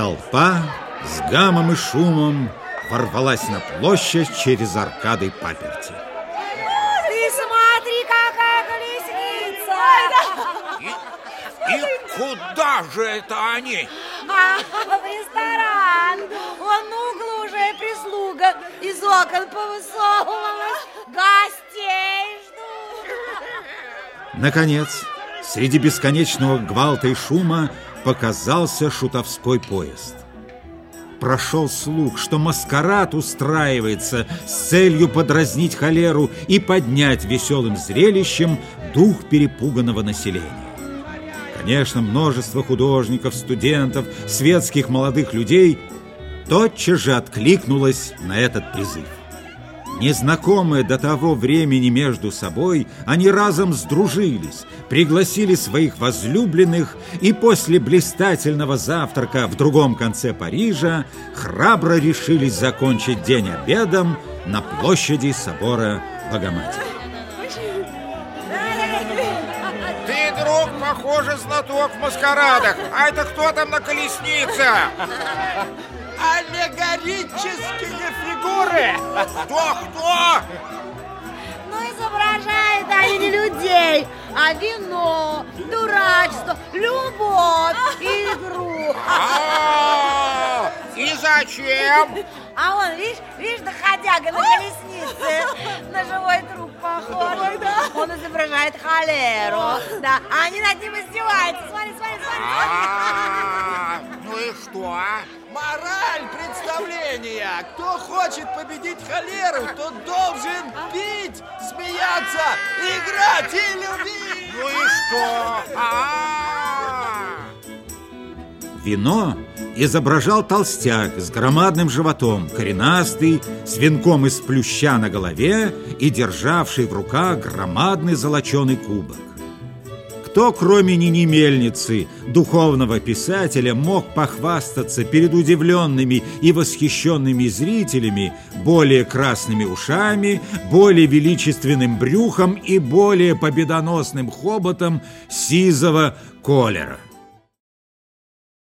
Толпа с гамом и шумом ворвалась на площадь через аркады паперти. Ты смотри, какая колесница! И, и куда же это они? А, в ресторан. Вон на углу уже прислуга из окон повысовывалась. Гостей ждут. Наконец, среди бесконечного гвалта и шума показался шутовской поезд. Прошел слух, что маскарад устраивается с целью подразнить холеру и поднять веселым зрелищем дух перепуганного населения. Конечно, множество художников, студентов, светских молодых людей тотчас же откликнулось на этот призыв. Незнакомые до того времени между собой, они разом сдружились, пригласили своих возлюбленных и после блистательного завтрака в другом конце Парижа храбро решились закончить день обедом на площади собора Богоматери. Ты, друг, похоже, знаток в маскарадах. А это кто там на колеснице? Аллегорические фигуры! Кто, кто? Ну, изображают они не людей, а вино, дурачество, любовь, игру. А, И зачем? А он, видишь, видишь, доходяга на колеснице, на живой труп похож. Он изображает холеру, да, а они над ним издеваются. Смотри, смотри, смотри, представления! Кто хочет победить холеру, тот должен пить, смеяться, играть и любить! Ну и что? А, Вино изображал толстяк с громадным животом, коренастый, с венком из плюща на голове и державший в руках громадный золоченый кубок. Кто, кроме Нини Мельницы, духовного писателя, мог похвастаться перед удивленными и восхищенными зрителями более красными ушами, более величественным брюхом и более победоносным хоботом сизого колера?